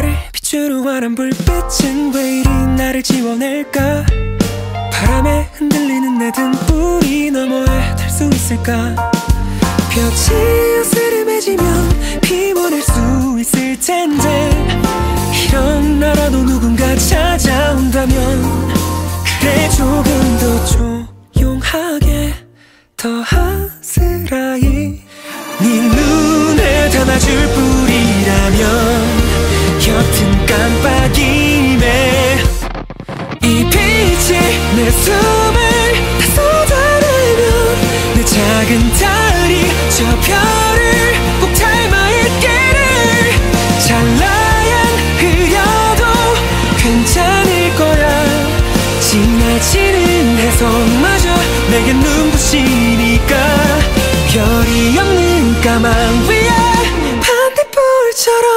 나를 비추는 환한 불빛은 왜 이리 나를 지워낼까? 바람에 흔들리는 내 등불이 너머에 탈 수 있을까? 볕이 으스름해지면 피곤할 수 있을 텐데 이런 나라도 누군가 찾아온다면 그래 조금 더 좋은 지나치는 해성마저 내게 눈부시니까 별이 없는 까만 위에 반딧불처럼.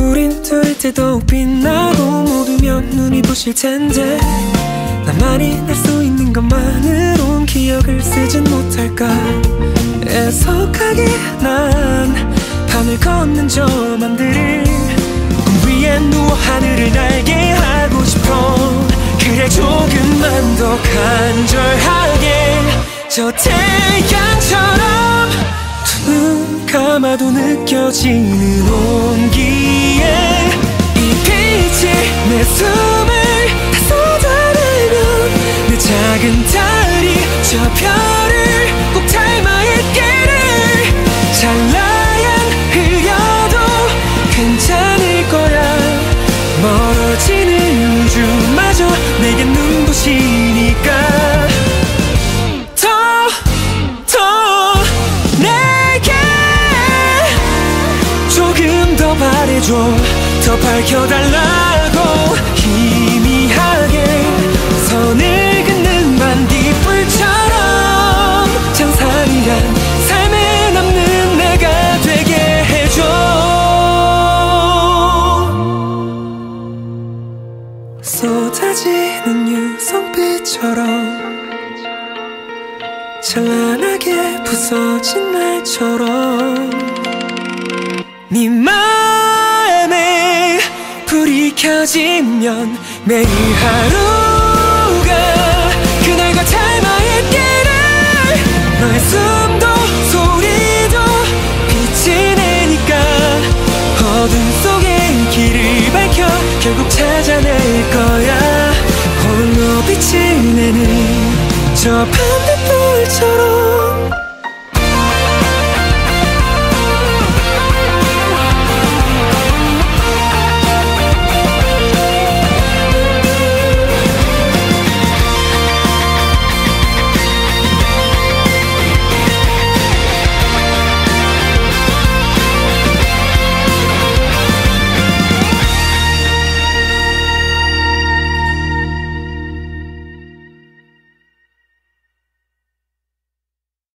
우린 둘 때도 빛나고 모두면 눈이 부실 텐데 나만이 날수 있는 것만으론 기억을 쓰진 못할까. 애석하게 난 밤을 걷는 저 맘들을 꿈 위에 누워 하늘을 날게 저 태양처럼 두 눈 감아도 느껴지는 온기에 이 빛이 내 숨을 다 쏟아내면 내 작은 달 더 바래줘. 더 밝혀달라고 희미하게 선을 긋는 반딧불처럼 장상이란 삶에 남는 내가 되게 해줘. 쏟아지는 유성빛처럼 찬란하게 부서진 날처럼 네 마음에 불이 켜지면 매일 하루가 그날과 닮아 있기를. 너의 숨도 소리도 빛이 내니까 어둠 속에 길을 밝혀 결국 찾아낼 거야. 홀로 빛을 내는 저 반딧불처럼